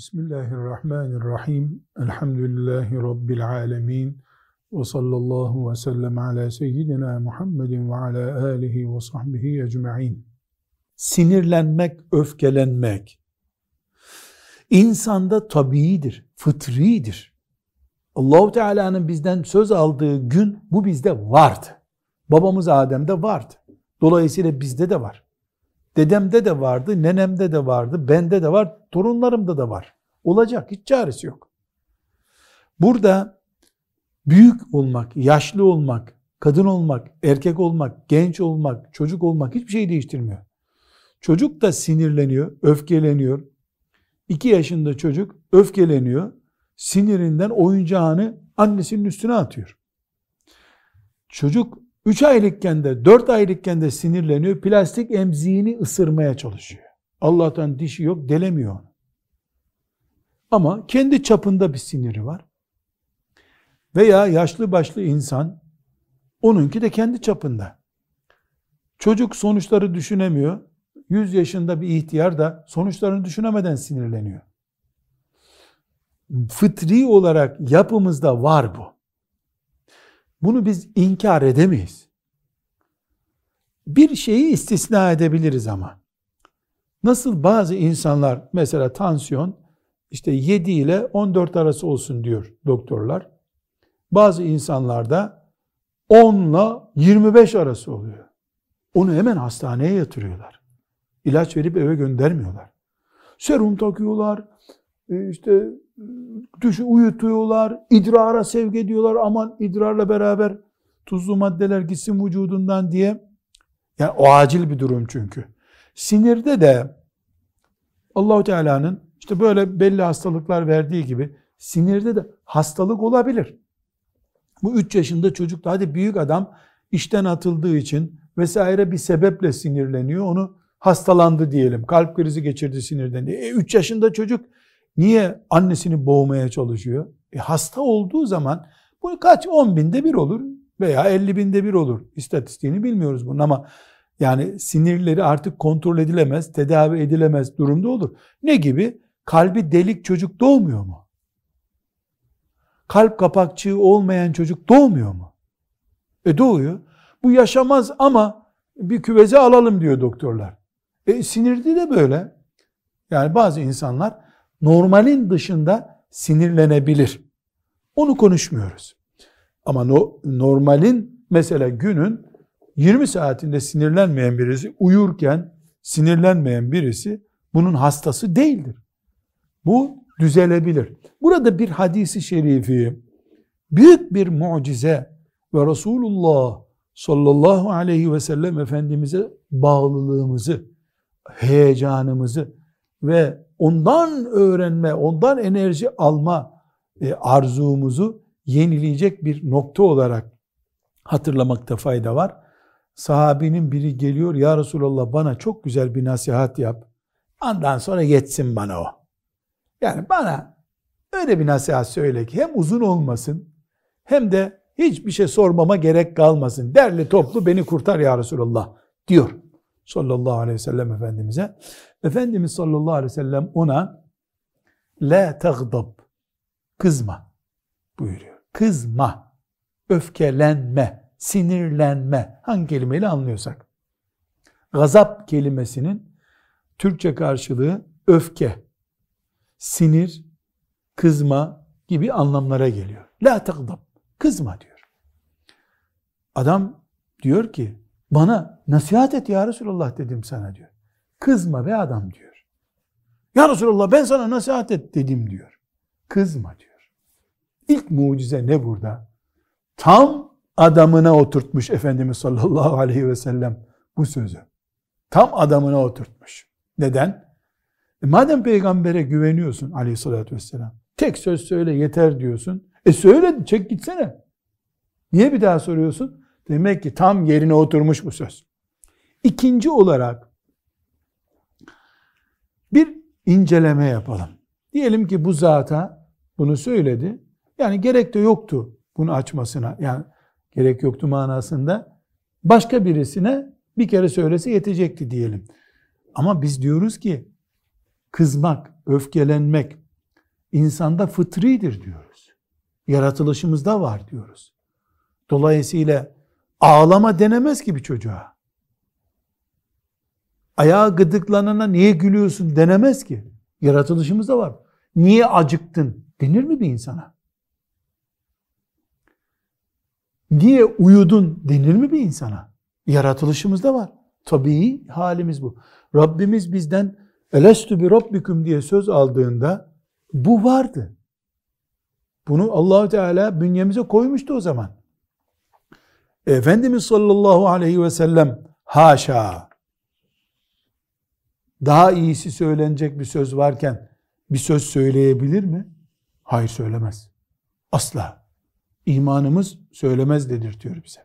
Bismillahirrahmanirrahim. Elhamdülillahi Rabbil alemin. Ve sallallahu ve sellem ala seyyidina Muhammedin ve ala alihi ve sahbihi ecma'in. Sinirlenmek, öfkelenmek insanda tabiidir, fıtridir. Allahu Teala'nın bizden söz aldığı gün bu bizde vardı. Babamız Adem'de vardı. Dolayısıyla bizde de var. Dedemde de vardı, nenemde de vardı, bende de var, torunlarımda da var. Olacak, hiç çaresi yok. Burada büyük olmak, yaşlı olmak, kadın olmak, erkek olmak, genç olmak, çocuk olmak hiçbir şey değiştirmiyor. Çocuk da sinirleniyor, öfkeleniyor. İki yaşında çocuk öfkeleniyor, sinirinden oyuncağını annesinin üstüne atıyor. Çocuk 3 aylıkken de 4 aylıkken de sinirleniyor. Plastik emziğini ısırmaya çalışıyor. Allah'tan dişi yok delemiyor. Ama kendi çapında bir siniri var. Veya yaşlı başlı insan onunki de kendi çapında. Çocuk sonuçları düşünemiyor. 100 yaşında bir ihtiyar da sonuçlarını düşünemeden sinirleniyor. Fıtri olarak yapımızda var bu. Bunu biz inkar edemeyiz. Bir şeyi istisna edebiliriz ama. Nasıl bazı insanlar mesela tansiyon işte 7 ile 14 arası olsun diyor doktorlar. Bazı insanlarda 10 ile 25 arası oluyor. Onu hemen hastaneye yatırıyorlar. İlaç verip eve göndermiyorlar. Serum takıyorlar, e, işte düşü uyutuyorlar, idrara sevk ediyorlar. Aman idrarla beraber tuzlu maddeler gitsin vücudundan diye. Yani o acil bir durum çünkü. Sinirde de Allahu Teala'nın işte böyle belli hastalıklar verdiği gibi sinirde de hastalık olabilir. Bu 3 yaşında çocuk da hadi büyük adam işten atıldığı için vesaire bir sebeple sinirleniyor. Onu hastalandı diyelim. Kalp krizi geçirdi sinirden diye. E, 3 yaşında çocuk Niye annesini boğmaya çalışıyor? E hasta olduğu zaman bu kaç 10 binde bir olur veya 50 binde bir olur. İstatistiğini bilmiyoruz bunun ama yani sinirleri artık kontrol edilemez, tedavi edilemez durumda olur. Ne gibi? Kalbi delik çocuk doğmuyor mu? Kalp kapakçığı olmayan çocuk doğmuyor mu? E doğuyor. Bu yaşamaz ama bir küveze alalım diyor doktorlar. E sinirde de böyle. Yani bazı insanlar normalin dışında sinirlenebilir. Onu konuşmuyoruz. Ama no, normalin mesela günün 20 saatinde sinirlenmeyen birisi, uyurken sinirlenmeyen birisi bunun hastası değildir. Bu düzelebilir. Burada bir hadisi şerifi, büyük bir mucize ve Resulullah sallallahu aleyhi ve sellem Efendimiz'e bağlılığımızı, heyecanımızı ve ondan öğrenme, ondan enerji alma e, arzumuzu yenileyecek bir nokta olarak hatırlamakta fayda var. Sahabinin biri geliyor, Ya Resulallah bana çok güzel bir nasihat yap. Ondan sonra yetsin bana o. Yani bana öyle bir nasihat söyle ki hem uzun olmasın hem de hiçbir şey sormama gerek kalmasın. Derli toplu beni kurtar ya Resulallah diyor sallallahu aleyhi ve sellem Efendimiz'e. Efendimiz sallallahu aleyhi ve sellem ona la tagdab kızma buyuruyor. Kızma, öfkelenme, sinirlenme hangi kelimeyle anlıyorsak. Gazap kelimesinin Türkçe karşılığı öfke, sinir, kızma gibi anlamlara geliyor. La tagdab, kızma diyor. Adam diyor ki bana nasihat et ya Resulallah dedim sana diyor. Kızma be adam diyor. Ya Resulallah ben sana nasihat et dedim diyor. Kızma diyor. İlk mucize ne burada? Tam adamına oturtmuş Efendimiz sallallahu aleyhi ve sellem bu sözü. Tam adamına oturtmuş. Neden? E madem peygambere güveniyorsun aleyhissalatü vesselam, tek söz söyle yeter diyorsun. E söyle çek gitsene. Niye bir daha soruyorsun? Demek ki tam yerine oturmuş bu söz. İkinci olarak bir inceleme yapalım. Diyelim ki bu zata bunu söyledi. Yani gerek de yoktu bunu açmasına. Yani gerek yoktu manasında başka birisine bir kere söylese yetecekti diyelim. Ama biz diyoruz ki kızmak, öfkelenmek, insanda fıtridir diyoruz. Yaratılışımızda var diyoruz. Dolayısıyla ağlama denemez ki bir çocuğa. Ayağı gıdıklanana niye gülüyorsun denemez ki. Yaratılışımızda var. Niye acıktın denir mi bir insana? Niye uyudun denir mi bir insana? Yaratılışımızda var. Tabii halimiz bu. Rabbimiz bizden elestü bi rabbiküm diye söz aldığında bu vardı. Bunu Allahu Teala bünyemize koymuştu o zaman. Efendimiz sallallahu aleyhi ve sellem haşa daha iyisi söylenecek bir söz varken bir söz söyleyebilir mi? Hayır söylemez. Asla. İmanımız söylemez dedirtiyor bize.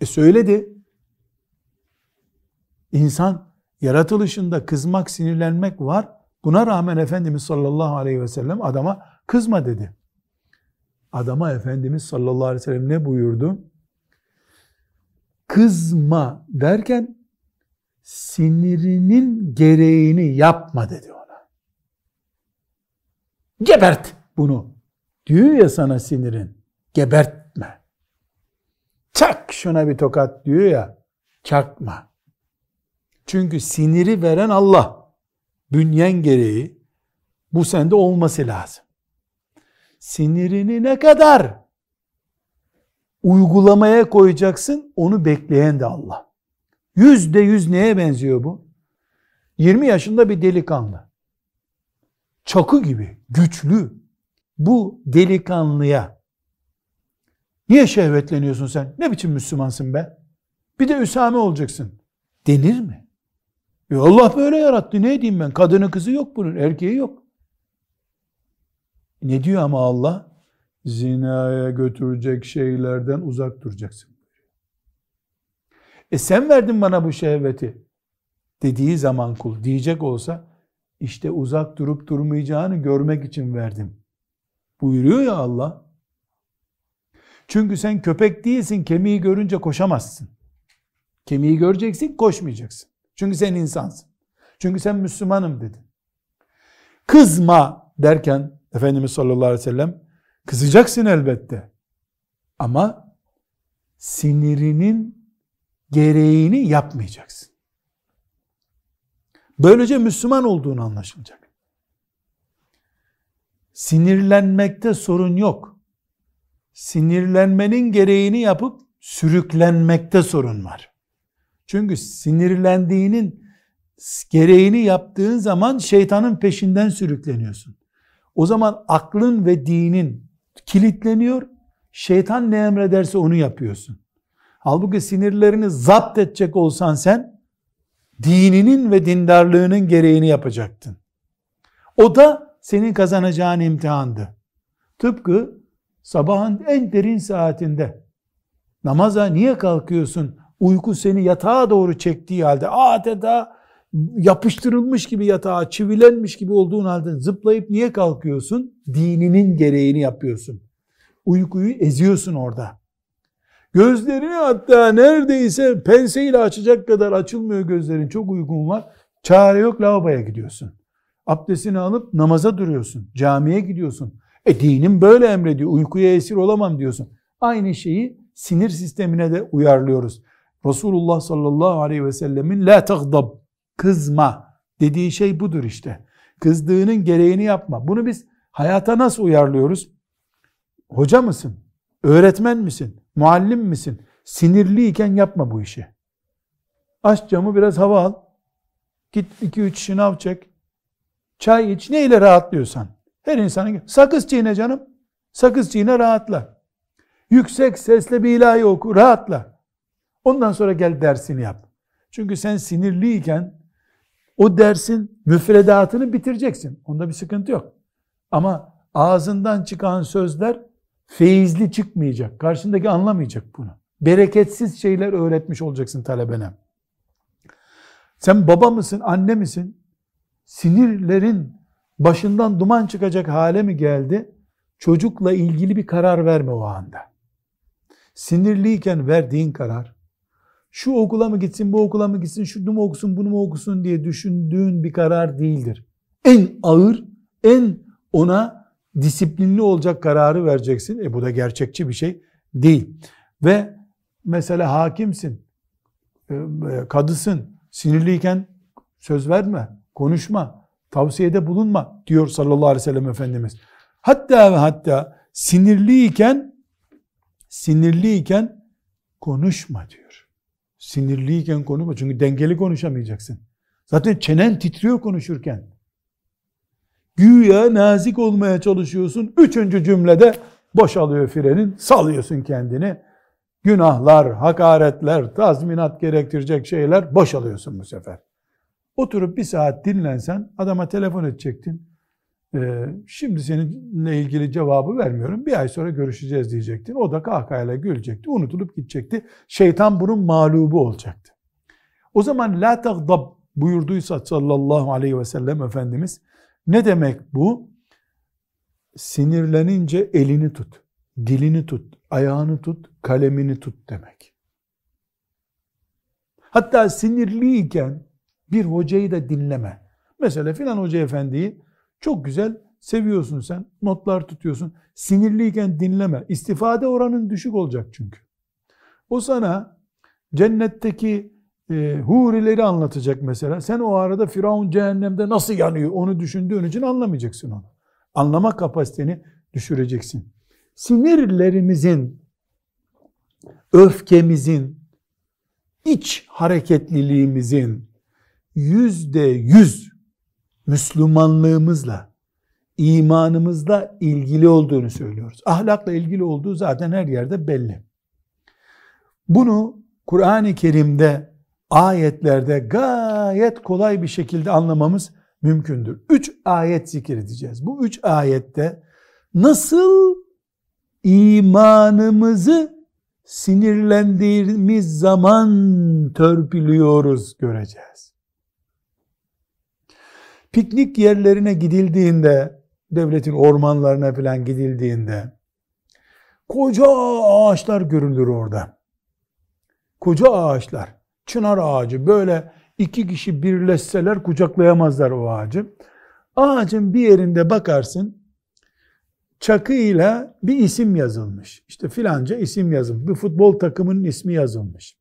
E söyledi. İnsan yaratılışında kızmak, sinirlenmek var. Buna rağmen Efendimiz sallallahu aleyhi ve sellem adama kızma dedi. Adama Efendimiz sallallahu aleyhi ve sellem ne buyurdu? Kızma derken sinirinin gereğini yapma dedi ona. Gebert bunu. Diyor ya sana sinirin. Gebertme. Çak şuna bir tokat diyor ya. Çakma. Çünkü siniri veren Allah. Bünyen gereği bu sende olması lazım. Sinirini ne kadar uygulamaya koyacaksın onu bekleyen de Allah. Yüzde yüz neye benziyor bu? 20 yaşında bir delikanlı. Çakı gibi, güçlü. Bu delikanlıya niye şehvetleniyorsun sen? Ne biçim Müslümansın be? Bir de Üsame olacaksın. Denir mi? E Allah böyle yarattı. Ne diyeyim ben? Kadını kızı yok bunun. Erkeği yok. Ne diyor ama Allah? Zinaya götürecek şeylerden uzak duracaksın. E sen verdin bana bu şehveti dediği zaman kul diyecek olsa işte uzak durup durmayacağını görmek için verdim. Buyuruyor ya Allah. Çünkü sen köpek değilsin, kemiği görünce koşamazsın. Kemiği göreceksin, koşmayacaksın. Çünkü sen insansın. Çünkü sen Müslümanım dedin. Kızma derken Efendimiz sallallahu aleyhi ve sellem kızacaksın elbette. Ama sinirinin gereğini yapmayacaksın. Böylece Müslüman olduğunu anlaşılacak. Sinirlenmekte sorun yok. Sinirlenmenin gereğini yapıp sürüklenmekte sorun var. Çünkü sinirlendiğinin gereğini yaptığın zaman şeytanın peşinden sürükleniyorsun. O zaman aklın ve dinin kilitleniyor. Şeytan ne emrederse onu yapıyorsun. Halbuki sinirlerini zapt edecek olsan sen dininin ve dindarlığının gereğini yapacaktın. O da senin kazanacağın imtihandı. Tıpkı sabahın en derin saatinde namaza niye kalkıyorsun? Uyku seni yatağa doğru çektiği halde adeta yapıştırılmış gibi yatağa, çivilenmiş gibi olduğun halde zıplayıp niye kalkıyorsun? Dininin gereğini yapıyorsun. Uykuyu eziyorsun orada. Gözlerini hatta neredeyse penseyle açacak kadar açılmıyor gözlerin. Çok uygun var. Çare yok lavaboya gidiyorsun. Abdestini alıp namaza duruyorsun. Camiye gidiyorsun. E dinin böyle emrediyor. Uykuya esir olamam diyorsun. Aynı şeyi sinir sistemine de uyarlıyoruz. Resulullah sallallahu aleyhi ve sellemin la tagdab kızma dediği şey budur işte. Kızdığının gereğini yapma. Bunu biz hayata nasıl uyarlıyoruz? Hoca mısın? Öğretmen misin? Muallim misin? Sinirliyken yapma bu işi. Aç camı biraz hava al. Git iki üç şınav çek. Çay iç. Neyle rahatlıyorsan. Her insanın sakız çiğne canım. Sakız çiğne rahatla. Yüksek sesle bir ilahi oku. Rahatla. Ondan sonra gel dersini yap. Çünkü sen sinirliyken o dersin müfredatını bitireceksin. Onda bir sıkıntı yok. Ama ağzından çıkan sözler feyizli çıkmayacak. Karşındaki anlamayacak bunu. Bereketsiz şeyler öğretmiş olacaksın talebene. Sen baba mısın, anne misin? Sinirlerin başından duman çıkacak hale mi geldi? Çocukla ilgili bir karar verme o anda. Sinirliyken verdiğin karar, şu okula mı gitsin, bu okula mı gitsin, şunu mu okusun, bunu mu okusun diye düşündüğün bir karar değildir. En ağır, en ona disiplinli olacak kararı vereceksin. E bu da gerçekçi bir şey değil. Ve mesela hakimsin, e, e, kadısın, sinirliyken söz verme, konuşma, tavsiyede bulunma diyor sallallahu aleyhi ve sellem Efendimiz. Hatta ve hatta sinirliyken sinirliyken konuşma diyor. Sinirliyken konuşma çünkü dengeli konuşamayacaksın. Zaten çenen titriyor konuşurken. Güya nazik olmaya çalışıyorsun. Üçüncü cümlede boşalıyor frenin, salıyorsun kendini. Günahlar, hakaretler, tazminat gerektirecek şeyler boşalıyorsun bu sefer. Oturup bir saat dinlensen adama telefon edecektin. Ee, şimdi seninle ilgili cevabı vermiyorum. Bir ay sonra görüşeceğiz diyecektin. O da kahkahayla gülecekti. Unutulup gidecekti. Şeytan bunun mağlubu olacaktı. O zaman la tagdab buyurduysa sallallahu aleyhi ve sellem Efendimiz ne demek bu? Sinirlenince elini tut, dilini tut, ayağını tut, kalemini tut demek. Hatta sinirliyken bir hocayı da dinleme. Mesela filan hoca efendiyi çok güzel seviyorsun sen, notlar tutuyorsun. Sinirliyken dinleme. İstifade oranın düşük olacak çünkü. O sana cennetteki e, hurileri anlatacak mesela. Sen o arada Firavun cehennemde nasıl yanıyor onu düşündüğün için anlamayacaksın onu. Anlama kapasiteni düşüreceksin. Sinirlerimizin, öfkemizin, iç hareketliliğimizin yüzde yüz Müslümanlığımızla, imanımızla ilgili olduğunu söylüyoruz. Ahlakla ilgili olduğu zaten her yerde belli. Bunu Kur'an-ı Kerim'de ayetlerde gayet kolay bir şekilde anlamamız mümkündür. Üç ayet zikredeceğiz. Bu üç ayette nasıl imanımızı sinirlendiğimiz zaman törpülüyoruz göreceğiz. Piknik yerlerine gidildiğinde, devletin ormanlarına falan gidildiğinde, koca ağaçlar görülür orada. Koca ağaçlar çınar ağacı böyle iki kişi birleşseler kucaklayamazlar o ağacı. Ağacın bir yerinde bakarsın çakıyla bir isim yazılmış. İşte filanca isim yazılmış. Bir futbol takımının ismi yazılmış.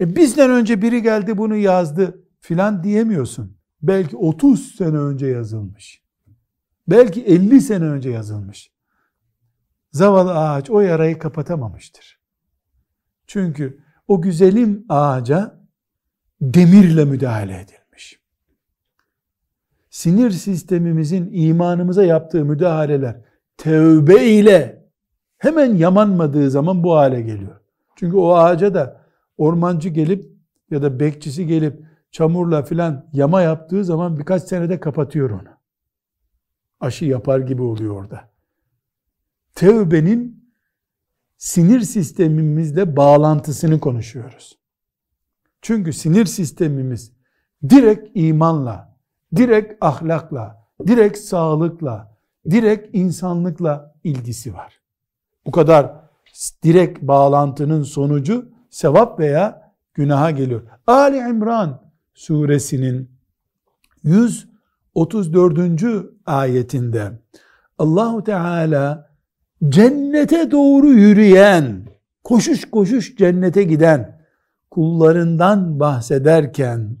E bizden önce biri geldi bunu yazdı filan diyemiyorsun. Belki 30 sene önce yazılmış. Belki 50 sene önce yazılmış. Zavallı ağaç o yarayı kapatamamıştır. Çünkü o güzelim ağaca demirle müdahale edilmiş. Sinir sistemimizin imanımıza yaptığı müdahaleler tevbe ile hemen yamanmadığı zaman bu hale geliyor. Çünkü o ağaca da ormancı gelip ya da bekçisi gelip çamurla filan yama yaptığı zaman birkaç senede kapatıyor onu. Aşı yapar gibi oluyor orada. Tevbenin sinir sistemimizle bağlantısını konuşuyoruz. Çünkü sinir sistemimiz direkt imanla, direkt ahlakla, direkt sağlıkla, direkt insanlıkla ilgisi var. Bu kadar direkt bağlantının sonucu sevap veya günaha geliyor. Ali İmran suresinin 134. ayetinde Allahu Teala cennete doğru yürüyen, koşuş koşuş cennete giden kullarından bahsederken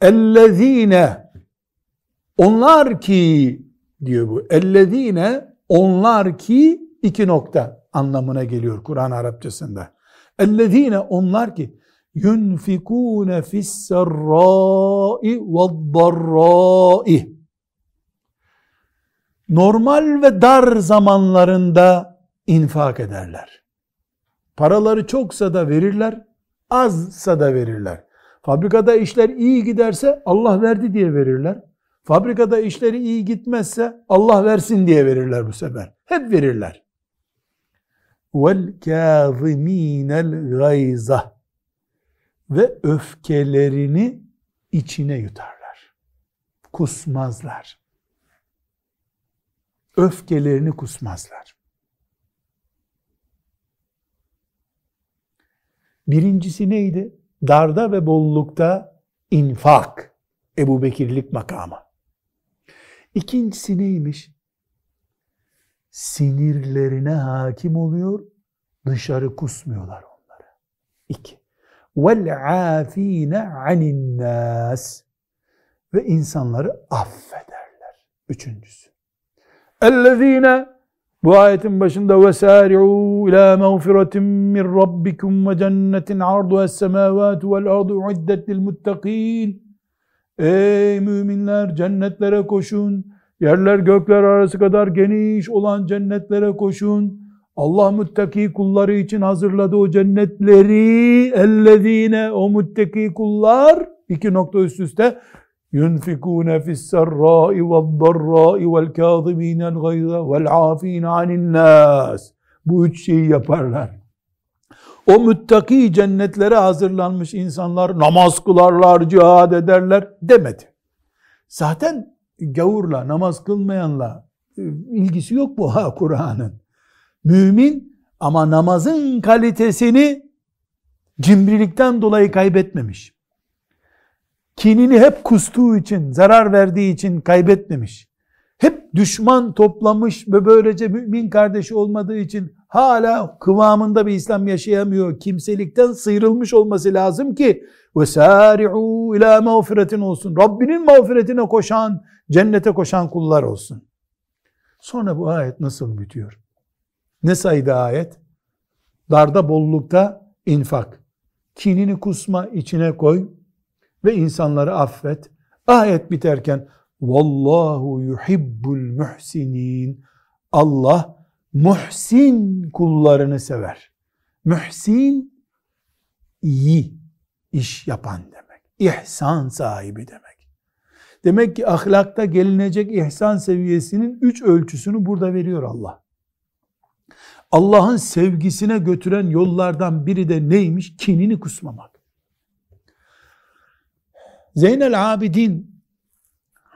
ellezine onlar ki diyor bu. Ellezine onlar ki iki nokta anlamına geliyor Kur'an Arapçasında. Ellezine onlar ki yunfikune fis-serra'i ve'd-darra'i normal ve dar zamanlarında infak ederler. Paraları çoksa da verirler, azsa da verirler. Fabrikada işler iyi giderse Allah verdi diye verirler. Fabrikada işleri iyi gitmezse Allah versin diye verirler bu sefer. Hep verirler. Kâzimînel gayza ve öfkelerini içine yutarlar. Kusmazlar öfkelerini kusmazlar. Birincisi neydi? Darda ve bollukta infak, Ebu Bekirlik makamı. İkincisi neymiş? sinirlerine hakim oluyor, dışarı kusmuyorlar onları. İki. وَالْعَاف۪ينَ عَنِ النَّاسِ Ve insanları affederler. Üçüncüsü. اَلَّذ۪ينَ Bu ayetin başında وَسَارِعُوا اِلَى مَغْفِرَةٍ مِّنْ رَبِّكُمْ وَجَنَّةٍ عَرْضُهَا السَّمَاوَاتُ وَالْأَرْضُ عِدَّتْ لِلْمُتَّقِينَ Ey müminler cennetlere koşun. Yerler gökler arası kadar geniş olan cennetlere koşun. Allah muttaki kulları için hazırladı o cennetleri. Ellezine o muttaki kullar iki nokta üst üste yunfikune fis-serra'i ve'd-darra'i vel-kâzimînel gayza vel-'âfîne anin-nâs. Bu üç şeyi yaparlar. O müttaki cennetlere hazırlanmış insanlar namaz kılarlar, cihad ederler demedi. Zaten gavurla, namaz kılmayanla e, ilgisi yok bu ha Kur'an'ın. Mümin ama namazın kalitesini cimrilikten dolayı kaybetmemiş Kinini hep kustuğu için, zarar verdiği için kaybetmemiş. Hep düşman toplamış ve böylece mümin kardeşi olmadığı için hala kıvamında bir İslam yaşayamıyor. Kimselikten sıyrılmış olması lazım ki وَسَارِعُوا ila mağfiretin olsun. Rabbinin mağfiretine koşan, cennete koşan kullar olsun. Sonra bu ayet nasıl bitiyor? Ne sayıda ayet? Darda bollukta infak. Kinini kusma içine koy ve insanları affet. Ayet biterken Vallahu yuhibbul muhsinin. Allah muhsin kullarını sever. Muhsin iyi iş yapan demek. İhsan sahibi demek. Demek ki ahlakta gelinecek ihsan seviyesinin üç ölçüsünü burada veriyor Allah. Allah'ın sevgisine götüren yollardan biri de neymiş? Kinini kusmamak. Zeynel Abidin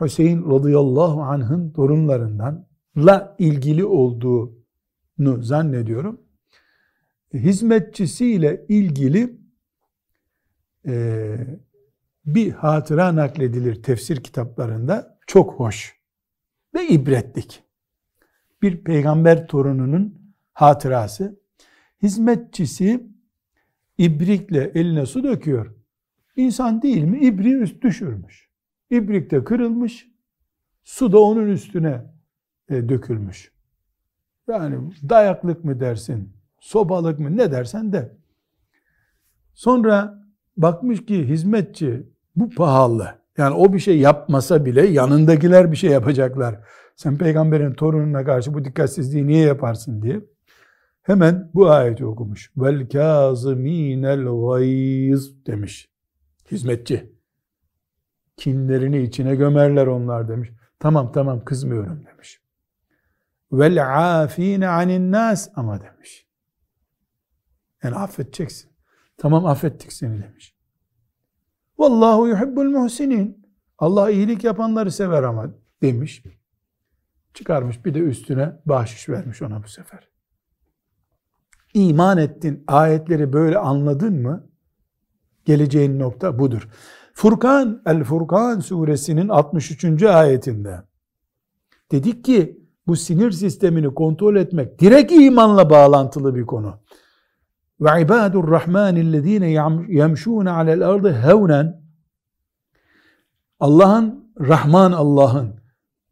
Hüseyin radıyallahu anh'ın torunlarından la ilgili olduğunu zannediyorum. Hizmetçisiyle ilgili e, bir hatıra nakledilir tefsir kitaplarında. Çok hoş ve ibretlik. Bir peygamber torununun hatırası. Hizmetçisi ibrikle eline su döküyor. İnsan değil mi? İbriği üst düşürmüş. İbrik de kırılmış. Su da onun üstüne e, dökülmüş. Yani dayaklık mı dersin, sobalık mı ne dersen de. Sonra bakmış ki hizmetçi bu pahalı. Yani o bir şey yapmasa bile yanındakiler bir şey yapacaklar. Sen peygamberin torununa karşı bu dikkatsizliği niye yaparsın diye. Hemen bu ayeti okumuş. Vel kâzimînel gayz demiş. Hizmetçi. Kinlerini içine gömerler onlar demiş. Tamam tamam kızmıyorum demiş. Vel afine anin nas ama demiş. Yani affedeceksin. Tamam affettik seni demiş. Vallahu yuhibbul muhsinin. Allah iyilik yapanları sever ama demiş. Çıkarmış bir de üstüne bahşiş vermiş ona bu sefer. İman ettin, ayetleri böyle anladın mı? Geleceğin nokta budur. Furkan, El Furkan suresinin 63. ayetinde dedik ki bu sinir sistemini kontrol etmek direkt imanla bağlantılı bir konu. Ve ibadur rahmanillezine yemşûne alel ardı hevnen Allah'ın, Rahman Allah'ın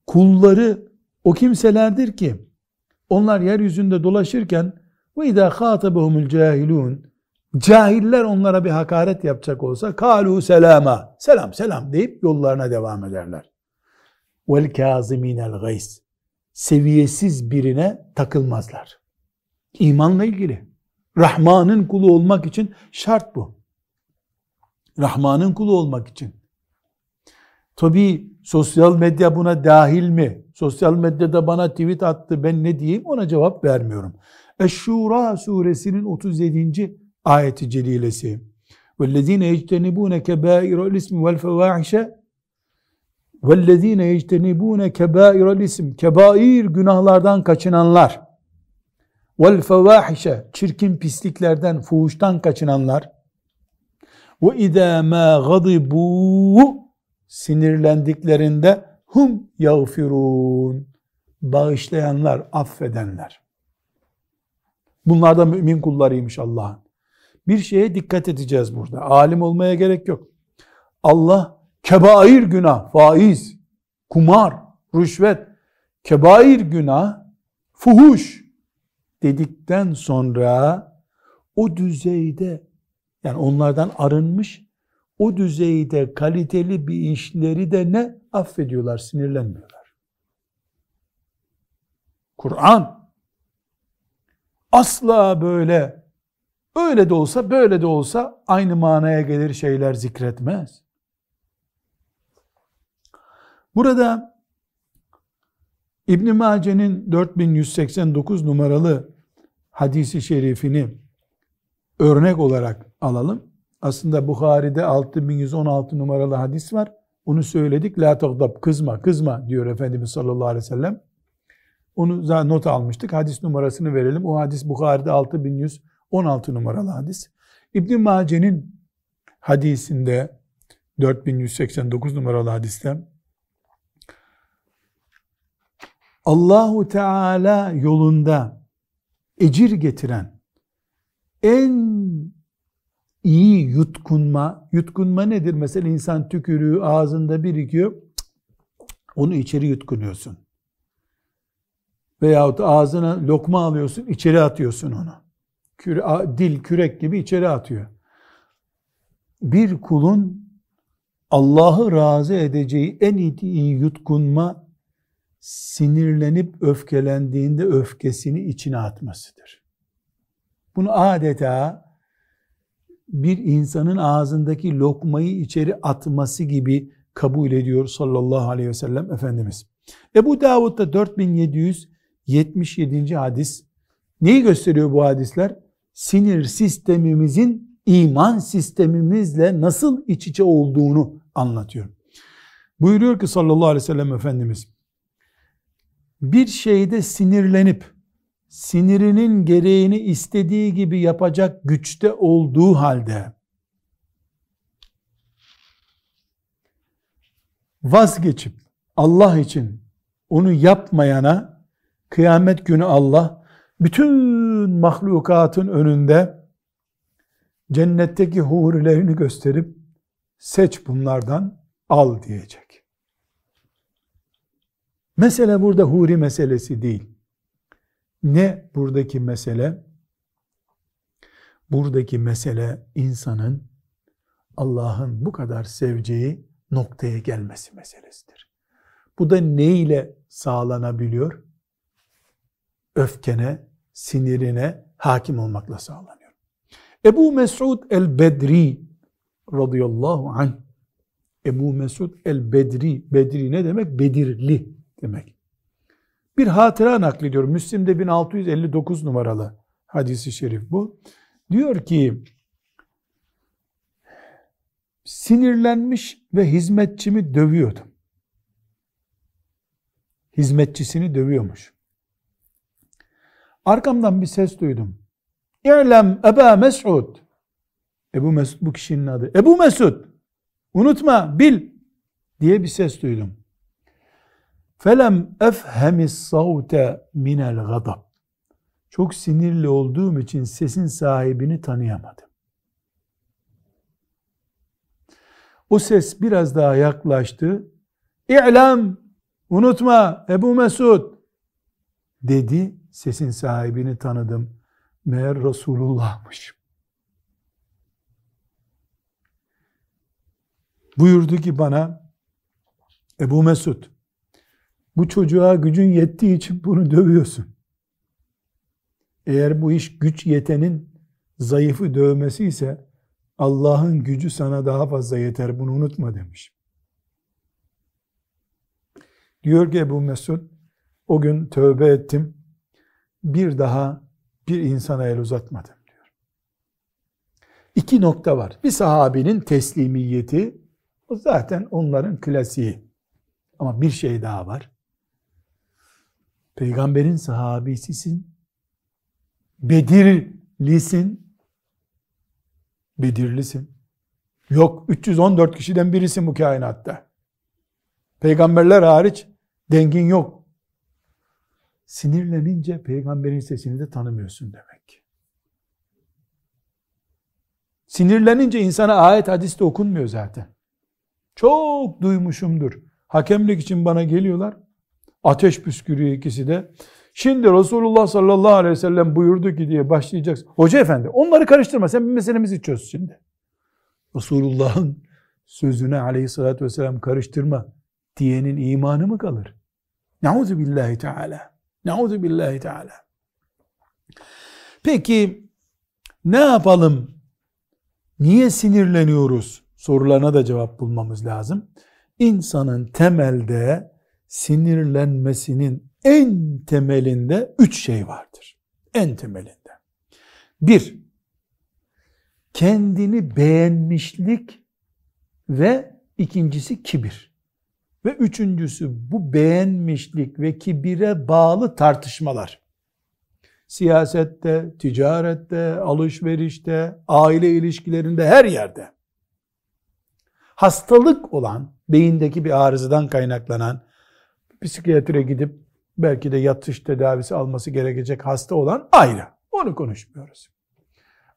kulları o kimselerdir ki onlar yeryüzünde dolaşırken ve izâ khâtabehumul cahilûn cahiller onlara bir hakaret yapacak olsa kalu selama selam selam deyip yollarına devam ederler. Vel kâzimînel gays seviyesiz birine takılmazlar. İmanla ilgili. Rahman'ın kulu olmak için şart bu. Rahman'ın kulu olmak için. Tabi sosyal medya buna dahil mi? Sosyal medyada bana tweet attı ben ne diyeyim ona cevap vermiyorum. Eş-Şura suresinin 37 ayeti celilesi. وَالَّذ۪ينَ يَجْتَنِبُونَ كَبَائِرَ الْاِسْمِ وَالْفَوَاحِشَ وَالَّذ۪ينَ يَجْتَنِبُونَ كَبَائِرَ الْاِسْمِ Kebair günahlardan kaçınanlar vel fevahişe çirkin pisliklerden, fuhuştan kaçınanlar ve idâ mâ gadibu sinirlendiklerinde hum yağfirun bağışlayanlar, affedenler. Bunlar da mümin kullarıymış Allah'ın. Bir şeye dikkat edeceğiz burada. Alim olmaya gerek yok. Allah kebair günah, faiz, kumar, rüşvet, kebair günah, fuhuş dedikten sonra o düzeyde yani onlardan arınmış o düzeyde kaliteli bir işleri de ne affediyorlar, sinirlenmiyorlar. Kur'an asla böyle öyle de olsa böyle de olsa aynı manaya gelir şeyler zikretmez. Burada İbn Mace'nin 4189 numaralı hadisi şerifini örnek olarak alalım. Aslında Bukhari'de 6116 numaralı hadis var. Onu söyledik. La tagdab kızma kızma diyor Efendimiz sallallahu aleyhi ve sellem. Onu not almıştık. Hadis numarasını verelim. O hadis Bukhari'de 6116 numaralı hadis. İbn Mace'nin hadisinde 4189 numaralı hadiste Allahu Teala yolunda ecir getiren en iyi yutkunma, yutkunma nedir? Mesela insan tükürüğü ağzında birikiyor, onu içeri yutkunuyorsun. Veyahut ağzına lokma alıyorsun, içeri atıyorsun onu. Küre, dil kürek gibi içeri atıyor. Bir kulun Allah'ı razı edeceği en iyi yutkunma sinirlenip öfkelendiğinde öfkesini içine atmasıdır. Bunu adeta bir insanın ağzındaki lokmayı içeri atması gibi kabul ediyor sallallahu aleyhi ve sellem Efendimiz. Ebu Davud'da 4777. hadis neyi gösteriyor bu hadisler? Sinir sistemimizin iman sistemimizle nasıl iç içe olduğunu anlatıyor. Buyuruyor ki sallallahu aleyhi ve sellem Efendimiz bir şeyde sinirlenip sinirinin gereğini istediği gibi yapacak güçte olduğu halde vazgeçip Allah için onu yapmayana kıyamet günü Allah bütün mahlukatın önünde cennetteki hurilerini gösterip seç bunlardan al diyecek. Mesele burada huri meselesi değil. Ne buradaki mesele? Buradaki mesele insanın Allah'ın bu kadar seveceği noktaya gelmesi meselesidir. Bu da ne ile sağlanabiliyor? Öfkene, sinirine hakim olmakla sağlanıyor. Ebu Mesud el-Bedri radıyallahu anh Ebu Mesud el-Bedri Bedri ne demek? Bedirli demek. Bir hatıra naklediyor. Müslim'de 1659 numaralı hadisi şerif bu. Diyor ki sinirlenmiş ve hizmetçimi dövüyordum. Hizmetçisini dövüyormuş. Arkamdan bir ses duydum. İ'lem Eba Mes'ud. Ebu Mesud bu kişinin adı. Ebu Mesud. Unutma, bil diye bir ses duydum. Felem efhemis savte minel gadab. Çok sinirli olduğum için sesin sahibini tanıyamadım. O ses biraz daha yaklaştı. İ'lem, unutma Ebu Mesud dedi. Sesin sahibini tanıdım. Meğer Resulullah'mış. Buyurdu ki bana Ebu Mesud bu çocuğa gücün yettiği için bunu dövüyorsun. Eğer bu iş güç yetenin zayıfı dövmesi ise Allah'ın gücü sana daha fazla yeter bunu unutma demiş. Diyor ki Ebu Mesud o gün tövbe ettim bir daha bir insana el uzatmadım diyor. İki nokta var. Bir sahabinin teslimiyeti o zaten onların klasiği. Ama bir şey daha var. Peygamberin sahabisisin. Bedirlisin. Bedirlisin. Yok 314 kişiden birisin bu kainatta. Peygamberler hariç dengin yok. Sinirlenince peygamberin sesini de tanımıyorsun demek. Sinirlenince insana ayet hadis de okunmuyor zaten. Çok duymuşumdur. Hakemlik için bana geliyorlar. Ateş püskürüyor ikisi de. Şimdi Resulullah sallallahu aleyhi ve sellem buyurdu ki diye başlayacaksın. Hoca efendi onları karıştırma sen bir meselemizi çöz şimdi. Resulullah'ın sözüne aleyhissalatü vesselam karıştırma diyenin imanı mı kalır? Nauzu billahi teala. Nauzu billahi teala. Peki ne yapalım? Niye sinirleniyoruz? Sorularına da cevap bulmamız lazım. İnsanın temelde sinirlenmesinin en temelinde üç şey vardır. En temelinde. Bir, kendini beğenmişlik ve ikincisi kibir. Ve üçüncüsü bu beğenmişlik ve kibire bağlı tartışmalar. Siyasette, ticarette, alışverişte, aile ilişkilerinde her yerde. Hastalık olan, beyindeki bir arızadan kaynaklanan, psikiyatriye gidip belki de yatış tedavisi alması gerekecek hasta olan ayrı. Onu konuşmuyoruz.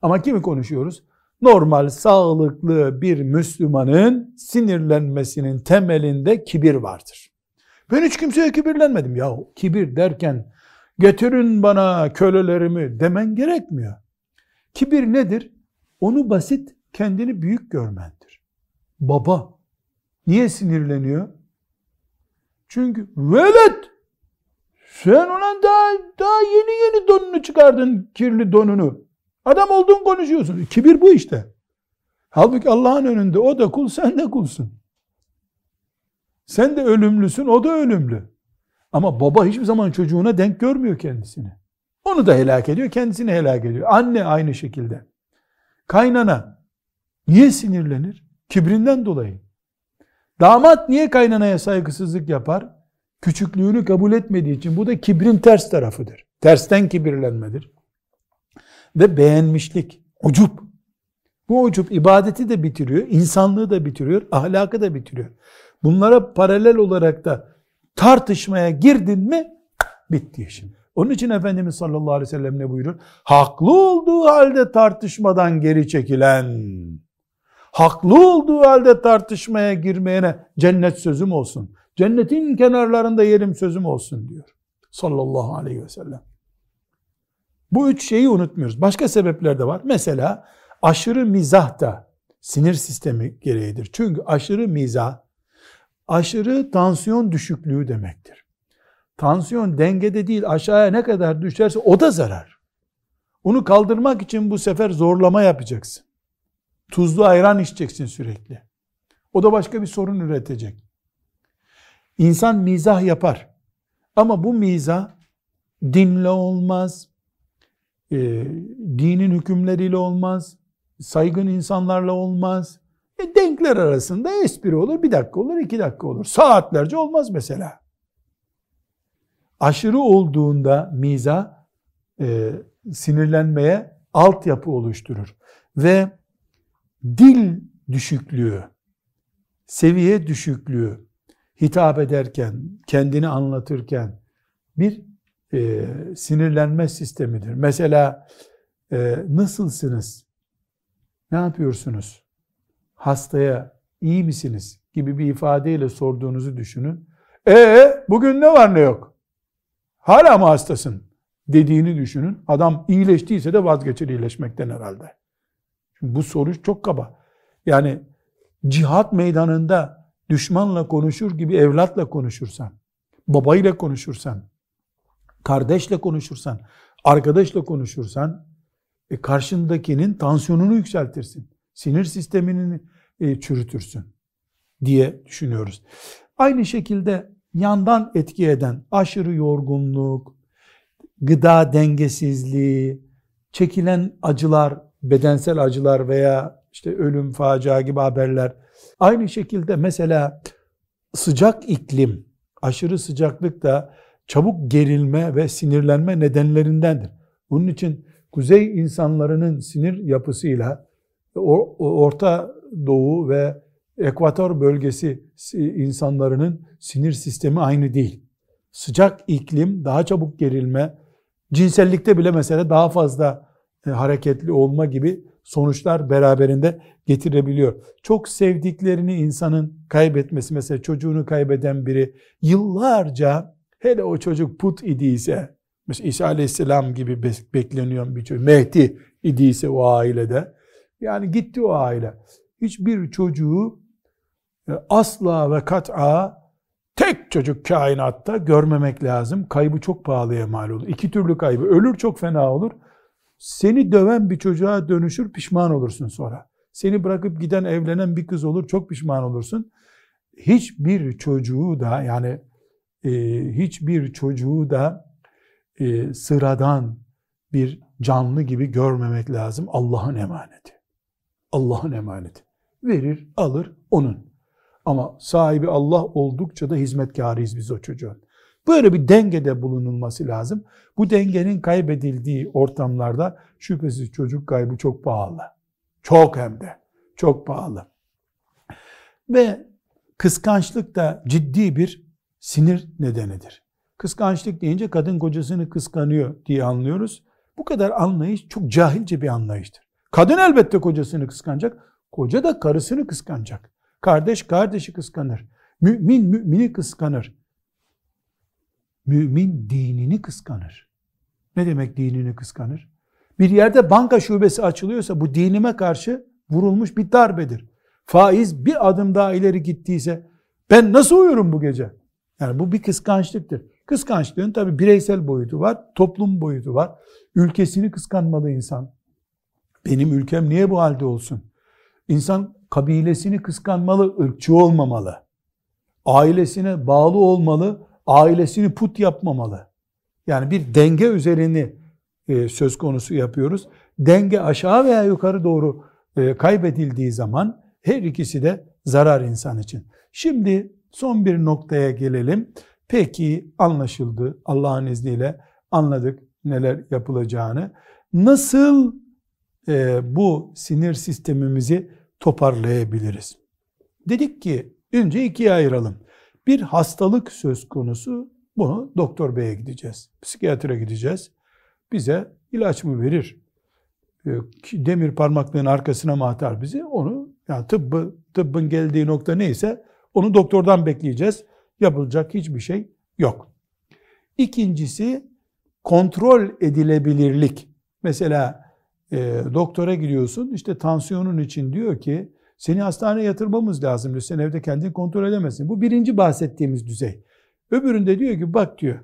Ama kimi konuşuyoruz? Normal, sağlıklı bir Müslümanın sinirlenmesinin temelinde kibir vardır. Ben hiç kimseye kibirlenmedim. Ya kibir derken getirin bana kölelerimi demen gerekmiyor. Kibir nedir? Onu basit, kendini büyük görmendir. Baba niye sinirleniyor? Çünkü velet sen ulan daha, daha yeni yeni donunu çıkardın kirli donunu. Adam olduğun konuşuyorsun. Kibir bu işte. Halbuki Allah'ın önünde o da kul sen de kulsun. Sen de ölümlüsün o da ölümlü. Ama baba hiçbir zaman çocuğuna denk görmüyor kendisini. Onu da helak ediyor, kendisini helak ediyor. Anne aynı şekilde. Kaynana niye sinirlenir? Kibrinden dolayı. Damat niye kaynanaya saygısızlık yapar? Küçüklüğünü kabul etmediği için. Bu da kibrin ters tarafıdır. Tersten kibirlenmedir ve beğenmişlik, ucup. Bu ucup ibadeti de bitiriyor, insanlığı da bitiriyor, ahlakı da bitiriyor. Bunlara paralel olarak da tartışmaya girdin mi bitti işin. Onun için Efendimiz sallallahu aleyhi ve sellem ne buyurur? Haklı olduğu halde tartışmadan geri çekilen, haklı olduğu halde tartışmaya girmeyene cennet sözüm olsun. Cennetin kenarlarında yerim sözüm olsun diyor. Sallallahu aleyhi ve sellem. Bu üç şeyi unutmuyoruz. Başka sebepler de var. Mesela aşırı mizah da sinir sistemi gereğidir. Çünkü aşırı mizah, aşırı tansiyon düşüklüğü demektir. Tansiyon dengede değil aşağıya ne kadar düşerse o da zarar. Onu kaldırmak için bu sefer zorlama yapacaksın. Tuzlu ayran içeceksin sürekli. O da başka bir sorun üretecek. İnsan mizah yapar. Ama bu mizah dinle olmaz, e, dinin hükümleriyle olmaz, saygın insanlarla olmaz. E, denkler arasında espri olur, bir dakika olur, iki dakika olur. Saatlerce olmaz mesela. Aşırı olduğunda miza e, sinirlenmeye altyapı oluşturur. Ve dil düşüklüğü, seviye düşüklüğü hitap ederken, kendini anlatırken bir e, sinirlenme sistemidir. Mesela e, nasılsınız? Ne yapıyorsunuz? Hastaya iyi misiniz? gibi bir ifadeyle sorduğunuzu düşünün. E bugün ne var ne yok? Hala mı hastasın? dediğini düşünün. Adam iyileştiyse de vazgeçer iyileşmekten herhalde. Şimdi bu soru çok kaba. Yani cihat meydanında düşmanla konuşur gibi evlatla konuşursan, babayla konuşursan, kardeşle konuşursan, arkadaşla konuşursan e, karşındakinin tansiyonunu yükseltirsin. Sinir sistemini e, çürütürsün diye düşünüyoruz. Aynı şekilde yandan etki eden aşırı yorgunluk, gıda dengesizliği, çekilen acılar, bedensel acılar veya işte ölüm, facia gibi haberler. Aynı şekilde mesela sıcak iklim, aşırı sıcaklık da çabuk gerilme ve sinirlenme nedenlerindendir. Bunun için kuzey insanlarının sinir yapısıyla Orta Doğu ve Ekvator bölgesi insanlarının sinir sistemi aynı değil. sıcak iklim, daha çabuk gerilme, cinsellikte bile mesela daha fazla e, hareketli olma gibi sonuçlar beraberinde getirebiliyor. Çok sevdiklerini insanın kaybetmesi mesela çocuğunu kaybeden biri yıllarca hele o çocuk put idiyse mesela İsa Aleyhisselam gibi bekleniyor bir çocuk Mehdi idiyse o ailede yani gitti o aile. Hiçbir çocuğu e, asla ve kat'a tek çocuk kainatta görmemek lazım. Kaybı çok pahalıya mal olur. İki türlü kaybı. Ölür çok fena olur. Seni döven bir çocuğa dönüşür pişman olursun sonra. Seni bırakıp giden evlenen bir kız olur çok pişman olursun. Hiçbir çocuğu da yani hiçbir çocuğu da e, sıradan bir canlı gibi görmemek lazım. Allah'ın emaneti. Allah'ın emaneti. Verir, alır, onun. Ama sahibi Allah oldukça da hizmetkarıyız biz o çocuğun. Böyle bir dengede bulunulması lazım. Bu dengenin kaybedildiği ortamlarda şüphesiz çocuk kaybı çok pahalı. Çok hem de. Çok pahalı. Ve kıskançlık da ciddi bir sinir nedenidir. Kıskançlık deyince kadın kocasını kıskanıyor diye anlıyoruz. Bu kadar anlayış çok cahilce bir anlayıştır. Kadın elbette kocasını kıskanacak. Koca da karısını kıskanacak. Kardeş kardeşi kıskanır. Mümin mümini kıskanır. Mümin dinini kıskanır. Ne demek dinini kıskanır? Bir yerde banka şubesi açılıyorsa bu dinime karşı vurulmuş bir darbedir. Faiz bir adım daha ileri gittiyse ben nasıl uyurum bu gece? Yani bu bir kıskançlıktır. Kıskançlığın tabi bireysel boyutu var, toplum boyutu var. Ülkesini kıskanmalı insan. Benim ülkem niye bu halde olsun? İnsan kabilesini kıskanmalı, ırkçı olmamalı. Ailesine bağlı olmalı, ailesini put yapmamalı. Yani bir denge üzerini e, söz konusu yapıyoruz. Denge aşağı veya yukarı doğru e, kaybedildiği zaman her ikisi de zarar insan için. Şimdi son bir noktaya gelelim. Peki anlaşıldı Allah'ın izniyle anladık neler yapılacağını. Nasıl e, bu sinir sistemimizi toparlayabiliriz? Dedik ki önce ikiye ayıralım. Bir hastalık söz konusu bunu doktor beye gideceğiz. Psikiyatra gideceğiz. Bize ilaç mı verir? E, demir parmaklığın arkasına mı atar bizi? Onu yani tıbbı, tıbbın geldiği nokta neyse onu doktordan bekleyeceğiz. Yapılacak hiçbir şey yok. İkincisi kontrol edilebilirlik. Mesela e, doktora gidiyorsun işte tansiyonun için diyor ki seni hastaneye yatırmamız lazım diyor. Sen evde kendini kontrol edemezsin. Bu birinci bahsettiğimiz düzey. Öbüründe diyor ki bak diyor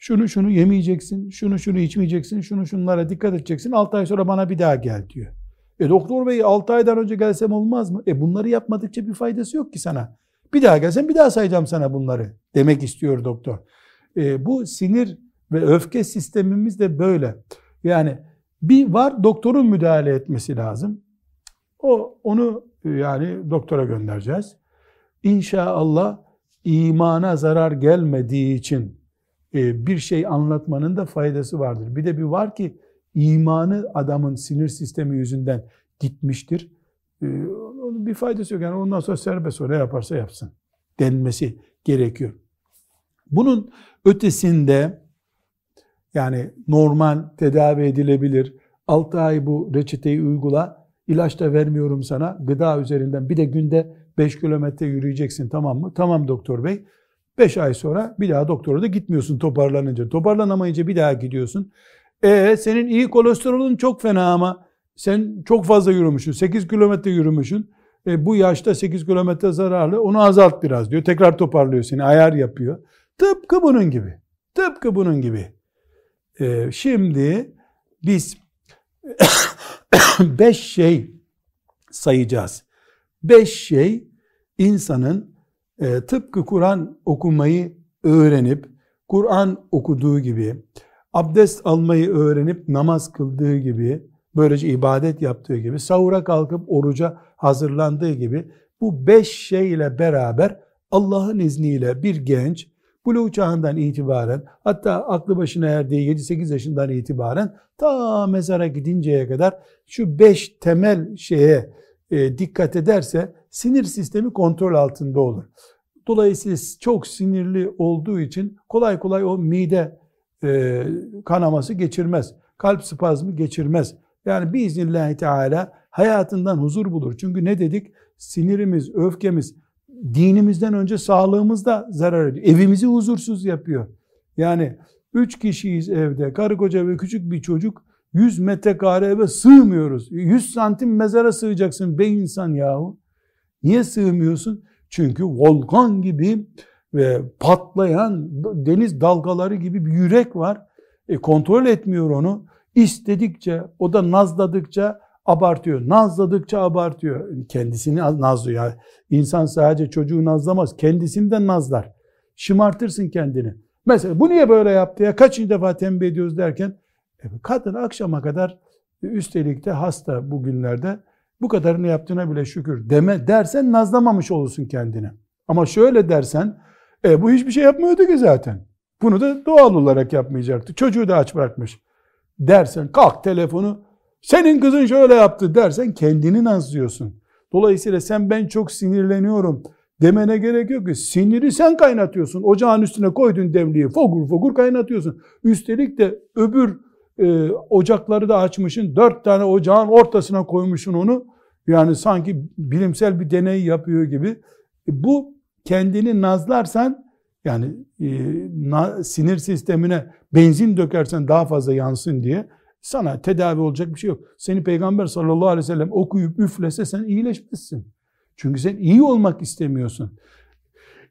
şunu şunu yemeyeceksin, şunu şunu içmeyeceksin, şunu şunlara dikkat edeceksin. 6 ay sonra bana bir daha gel diyor. E doktor bey 6 aydan önce gelsem olmaz mı? E bunları yapmadıkça bir faydası yok ki sana. Bir daha gelsen bir daha sayacağım sana bunları demek istiyor doktor. E, bu sinir ve öfke sistemimiz de böyle. Yani bir var doktorun müdahale etmesi lazım. O onu yani doktora göndereceğiz. İnşallah imana zarar gelmediği için e, bir şey anlatmanın da faydası vardır. Bir de bir var ki imanı adamın sinir sistemi yüzünden gitmiştir. E, onun bir faydası yok. Yani ondan sonra serbest o ne yaparsa yapsın denmesi gerekiyor. Bunun ötesinde yani normal tedavi edilebilir. 6 ay bu reçeteyi uygula. İlaç da vermiyorum sana. Gıda üzerinden bir de günde 5 kilometre yürüyeceksin tamam mı? Tamam doktor bey. 5 ay sonra bir daha doktora da gitmiyorsun toparlanınca. Toparlanamayınca bir daha gidiyorsun. E senin iyi kolesterolün çok fena ama sen çok fazla yürümüşsün. 8 kilometre yürümüşsün. E, bu yaşta 8 kilometre zararlı. Onu azalt biraz diyor. Tekrar toparlıyor seni. Ayar yapıyor. Tıpkı bunun gibi. Tıpkı bunun gibi. E, şimdi biz beş şey sayacağız. Beş şey insanın e, tıpkı Kur'an okumayı öğrenip, Kur'an okuduğu gibi, abdest almayı öğrenip namaz kıldığı gibi, böylece ibadet yaptığı gibi, sahura kalkıp oruca hazırlandığı gibi bu beş şeyle beraber Allah'ın izniyle bir genç Buluğ çağından itibaren hatta aklı başına erdiği 7-8 yaşından itibaren ta mezara gidinceye kadar şu beş temel şeye e, dikkat ederse sinir sistemi kontrol altında olur. Dolayısıyla çok sinirli olduğu için kolay kolay o mide e, kanaması geçirmez. Kalp spazmı geçirmez. Yani biiznillahü teala hayatından huzur bulur. Çünkü ne dedik? Sinirimiz, öfkemiz dinimizden önce sağlığımızda zarar ediyor. Evimizi huzursuz yapıyor. Yani üç kişiyiz evde. Karı koca ve küçük bir çocuk 100 metrekare eve sığmıyoruz. 100 santim mezara sığacaksın be insan yahu. Niye sığmıyorsun? Çünkü volkan gibi ve patlayan deniz dalgaları gibi bir yürek var. E, kontrol etmiyor onu. İstedikçe, o da nazladıkça abartıyor. Nazladıkça abartıyor. Kendisini nazlıyor. Yani insan sadece çocuğu nazlamaz. Kendisini de nazlar. Şımartırsın kendini. Mesela bu niye böyle yaptı ya? Kaçıncı defa tembih ediyoruz derken e, kadın akşama kadar üstelik de hasta bugünlerde bu kadarını yaptığına bile şükür deme dersen nazlamamış olursun kendini. Ama şöyle dersen e, bu hiçbir şey yapmıyordu ki zaten. Bunu da doğal olarak yapmayacaktı. Çocuğu da aç bırakmış. Dersen kalk telefonu senin kızın şöyle yaptı dersen kendini nazlıyorsun. Dolayısıyla sen ben çok sinirleniyorum demene gerek yok ki. Siniri sen kaynatıyorsun. Ocağın üstüne koydun demliği fogur fogur kaynatıyorsun. Üstelik de öbür e, ocakları da açmışsın. Dört tane ocağın ortasına koymuşsun onu. Yani sanki bilimsel bir deney yapıyor gibi. E, bu kendini nazlarsan yani e, na, sinir sistemine benzin dökersen daha fazla yansın diye sana tedavi olacak bir şey yok. Seni Peygamber sallallahu aleyhi ve sellem okuyup üflese sen iyileşmezsin. Çünkü sen iyi olmak istemiyorsun.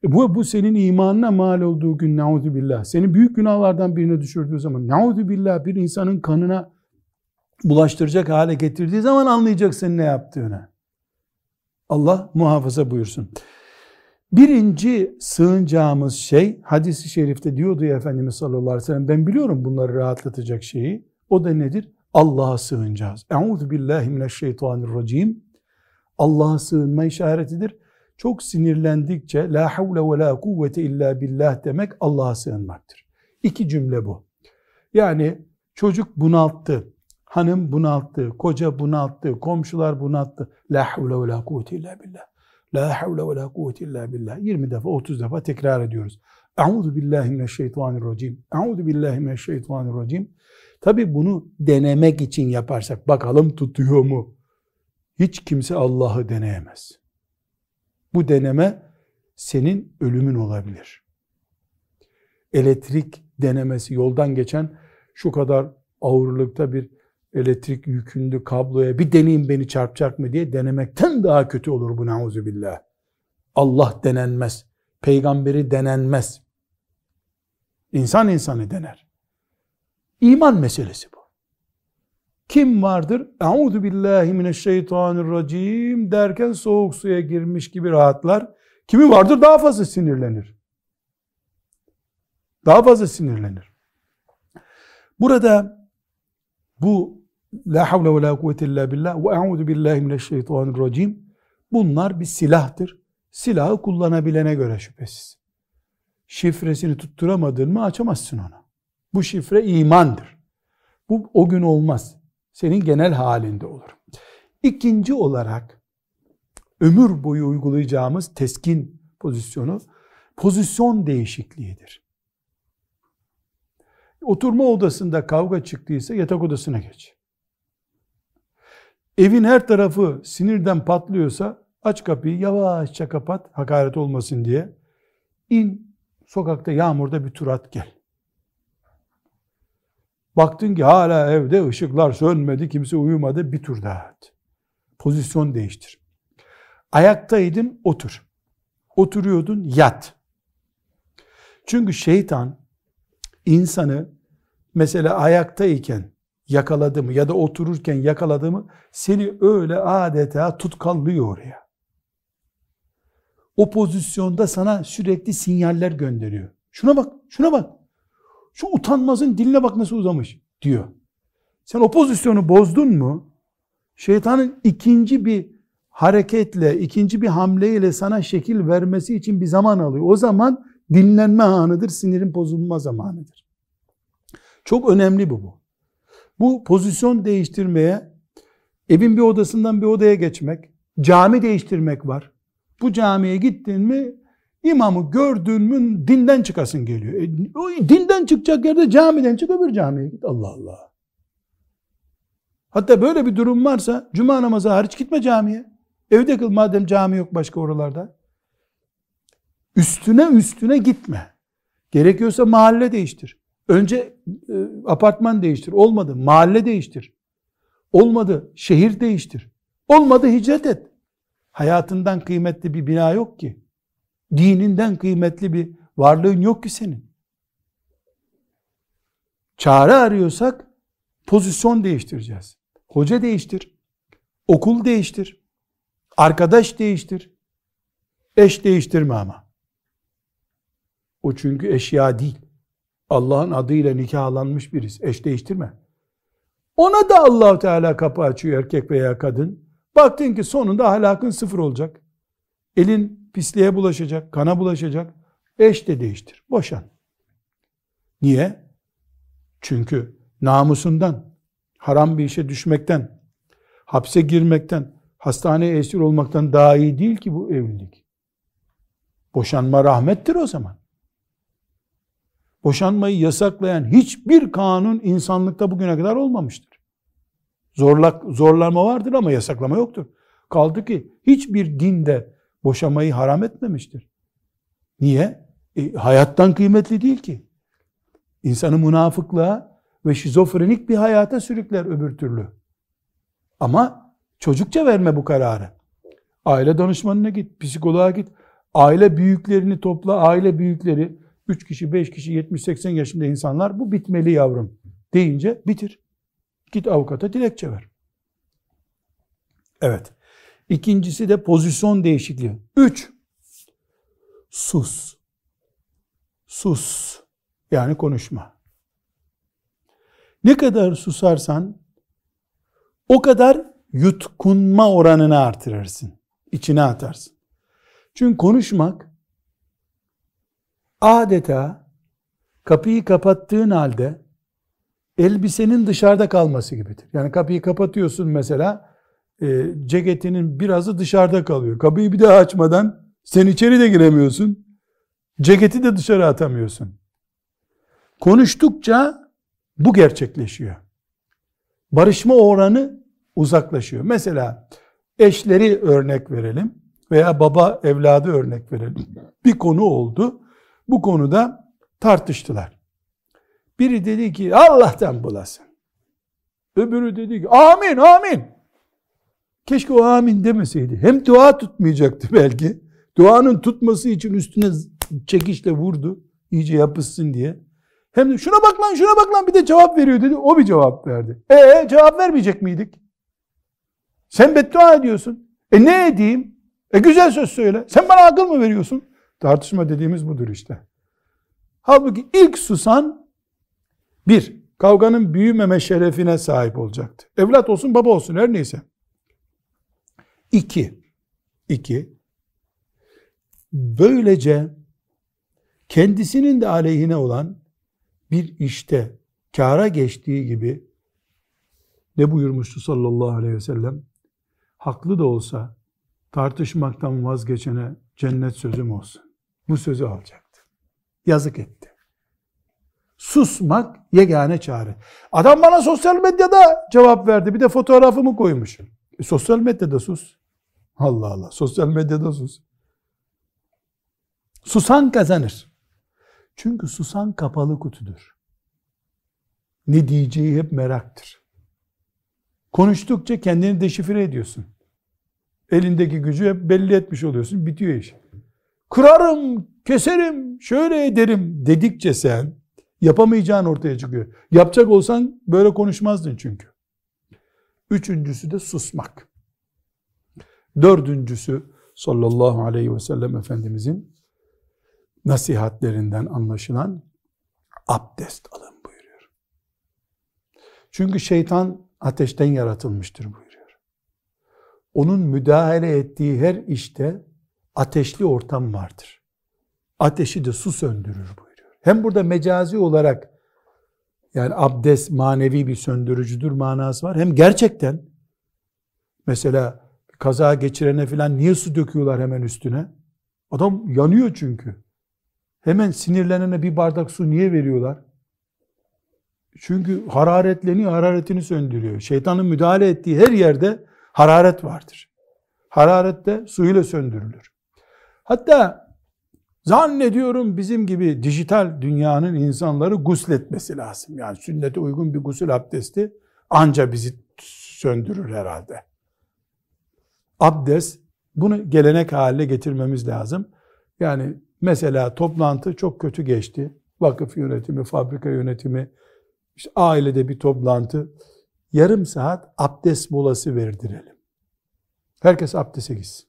E bu, bu senin imanına mal olduğu gün nauzu billah. Seni büyük günahlardan birine düşürdüğü zaman nauzu billah bir insanın kanına bulaştıracak hale getirdiği zaman anlayacaksın ne yaptığını. Allah muhafaza buyursun. Birinci sığınacağımız şey hadisi şerifte diyordu ya Efendimiz sallallahu aleyhi ve sellem ben biliyorum bunları rahatlatacak şeyi. O da nedir? Allah'a sığınacağız. Euzu billahi mineşşeytanirracim. Allah'a sığınma işaretidir. Çok sinirlendikçe la havle ve la kuvvete illa billah demek Allah'a sığınmaktır. İki cümle bu. Yani çocuk bunalttı, hanım bunalttı, koca bunalttı, komşular bunalttı. La havle ve la kuvvete illa billah. La havle ve la kuvvete illa billah. 20 defa 30 defa tekrar ediyoruz. Euzu billahi mineşşeytanirracim. Euzu billahi mineşşeytanirracim. Tabi bunu denemek için yaparsak bakalım tutuyor mu? Hiç kimse Allah'ı deneyemez. Bu deneme senin ölümün olabilir. Elektrik denemesi yoldan geçen şu kadar ağırlıkta bir elektrik yükünlü kabloya bir deneyim beni çarpacak mı diye denemekten daha kötü olur bu nauzu billah. Allah denenmez. Peygamberi denenmez. İnsan insanı dener. İman meselesi bu. Kim vardır? Euzu billahi mineşşeytanirracim derken soğuk suya girmiş gibi rahatlar. Kimi vardır? Daha fazla sinirlenir. Daha fazla sinirlenir. Burada bu la havle ve la kuvvete illa billah ve euzu billahi mineşşeytanirracim bunlar bir silahtır. Silahı kullanabilene göre şüphesiz. Şifresini tutturamadın mı açamazsın onu. Bu şifre imandır. Bu o gün olmaz. Senin genel halinde olur. İkinci olarak ömür boyu uygulayacağımız teskin pozisyonu pozisyon değişikliğidir. Oturma odasında kavga çıktıysa yatak odasına geç. Evin her tarafı sinirden patlıyorsa aç kapıyı yavaşça kapat hakaret olmasın diye. İn sokakta yağmurda bir tur at gel. Baktın ki hala evde ışıklar sönmedi, kimse uyumadı, bir tur daha at. Pozisyon değiştir. Ayaktaydın, otur. Oturuyordun, yat. Çünkü şeytan insanı mesela ayaktayken yakaladı mı ya da otururken yakaladı mı seni öyle adeta tutkallıyor oraya. O pozisyonda sana sürekli sinyaller gönderiyor. Şuna bak, şuna bak. Şu utanmazın diline bak nasıl uzamış diyor. Sen o pozisyonu bozdun mu? Şeytanın ikinci bir hareketle, ikinci bir hamleyle sana şekil vermesi için bir zaman alıyor. O zaman dinlenme anıdır, sinirin bozulma zamanıdır. Çok önemli bu bu. Bu pozisyon değiştirmeye, evin bir odasından bir odaya geçmek, cami değiştirmek var. Bu camiye gittin mi İmamı gördüğün mü dinden çıkasın geliyor. E, o dinden çıkacak yerde camiden çık öbür camiye git. Allah Allah. Hatta böyle bir durum varsa cuma namazı hariç gitme camiye. Evde kıl madem cami yok başka oralarda. Üstüne üstüne gitme. Gerekiyorsa mahalle değiştir. Önce e, apartman değiştir. Olmadı. Mahalle değiştir. Olmadı. Şehir değiştir. Olmadı hicret et. Hayatından kıymetli bir bina yok ki. Dininden kıymetli bir varlığın yok ki senin. Çare arıyorsak pozisyon değiştireceğiz. Hoca değiştir. Okul değiştir. Arkadaş değiştir. Eş değiştirme ama. O çünkü eşya değil. Allah'ın adıyla nikahlanmış birisi. Eş değiştirme. Ona da allah Teala kapı açıyor erkek veya kadın. Baktın ki sonunda ahlakın sıfır olacak. Elin pisliğe bulaşacak, kana bulaşacak. Eş de değiştir. Boşan. Niye? Çünkü namusundan, haram bir işe düşmekten, hapse girmekten, hastaneye esir olmaktan daha iyi değil ki bu evlilik. Boşanma rahmettir o zaman. Boşanmayı yasaklayan hiçbir kanun insanlıkta bugüne kadar olmamıştır. Zorlak, zorlama vardır ama yasaklama yoktur. Kaldı ki hiçbir dinde boşamayı haram etmemiştir. Niye? E, hayattan kıymetli değil ki. İnsanı münafıklığa ve şizofrenik bir hayata sürükler öbür türlü. Ama çocukça verme bu kararı. Aile danışmanına git, psikoloğa git. Aile büyüklerini topla, aile büyükleri 3 kişi, 5 kişi, 70-80 yaşında insanlar bu bitmeli yavrum deyince bitir. Git avukata dilekçe ver. Evet. İkincisi de pozisyon değişikliği. Üç, sus. Sus. Yani konuşma. Ne kadar susarsan o kadar yutkunma oranını artırırsın. İçine atarsın. Çünkü konuşmak adeta kapıyı kapattığın halde elbisenin dışarıda kalması gibidir. Yani kapıyı kapatıyorsun mesela e, ceketinin birazı dışarıda kalıyor. Kapıyı bir daha açmadan sen içeri de giremiyorsun. Ceketi de dışarı atamıyorsun. Konuştukça bu gerçekleşiyor. Barışma oranı uzaklaşıyor. Mesela eşleri örnek verelim veya baba evladı örnek verelim. Bir konu oldu. Bu konuda tartıştılar. Biri dedi ki Allah'tan bulasın. Öbürü dedi ki amin amin. Keşke o amin demeseydi. Hem dua tutmayacaktı belki. Duanın tutması için üstüne çekişle vurdu. iyice yapışsın diye. Hem de şuna bak lan şuna bak lan bir de cevap veriyor dedi. O bir cevap verdi. E cevap vermeyecek miydik? Sen beddua ediyorsun. E ne edeyim? E güzel söz söyle. Sen bana akıl mı veriyorsun? Tartışma dediğimiz budur işte. Halbuki ilk susan bir, kavganın büyümeme şerefine sahip olacaktı. Evlat olsun, baba olsun, her neyse. İki, iki, böylece kendisinin de aleyhine olan bir işte kara geçtiği gibi ne buyurmuştu sallallahu aleyhi ve sellem? Haklı da olsa tartışmaktan vazgeçene cennet sözüm olsun. Bu sözü alacaktı. Yazık etti. Susmak yegane çare. Adam bana sosyal medyada cevap verdi. Bir de fotoğrafımı koymuş. E, sosyal medyada sus. Allah Allah. Sosyal medyada sus. Susan kazanır. Çünkü susan kapalı kutudur. Ne diyeceği hep meraktır. Konuştukça kendini deşifre ediyorsun. Elindeki gücü hep belli etmiş oluyorsun. Bitiyor iş. Kırarım, keserim, şöyle ederim dedikçe sen Yapamayacağın ortaya çıkıyor. Yapacak olsan böyle konuşmazdın çünkü. Üçüncüsü de susmak. Dördüncüsü sallallahu aleyhi ve sellem Efendimizin nasihatlerinden anlaşılan abdest alın buyuruyor. Çünkü şeytan ateşten yaratılmıştır buyuruyor. Onun müdahale ettiği her işte ateşli ortam vardır. Ateşi de su söndürür buyuruyor. Hem burada mecazi olarak yani abdest manevi bir söndürücüdür manası var. Hem gerçekten mesela kaza geçirene filan niye su döküyorlar hemen üstüne? Adam yanıyor çünkü. Hemen sinirlenene bir bardak su niye veriyorlar? Çünkü hararetleniyor, hararetini söndürüyor. Şeytanın müdahale ettiği her yerde hararet vardır. Hararet de suyla söndürülür. Hatta zannediyorum bizim gibi dijital dünyanın insanları gusletmesi lazım. Yani sünnete uygun bir gusül abdesti anca bizi söndürür herhalde. Abdest bunu gelenek haline getirmemiz lazım. Yani mesela toplantı çok kötü geçti. Vakıf yönetimi, fabrika yönetimi, işte ailede bir toplantı. Yarım saat abdest molası verdirelim. Herkes abdeste gitsin.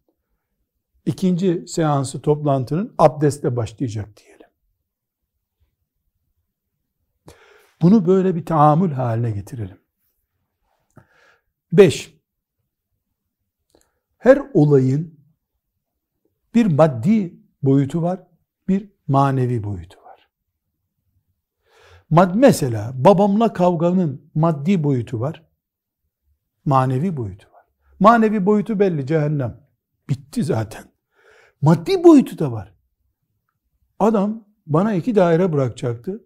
İkinci seansı toplantının abdestle başlayacak diyelim. Bunu böyle bir tahammül haline getirelim. Beş, her olayın bir maddi boyutu var, bir manevi boyutu var. Mad mesela babamla kavganın maddi boyutu var, manevi boyutu var. Manevi boyutu belli cehennem. Bitti zaten. Maddi boyutu da var. Adam bana iki daire bırakacaktı.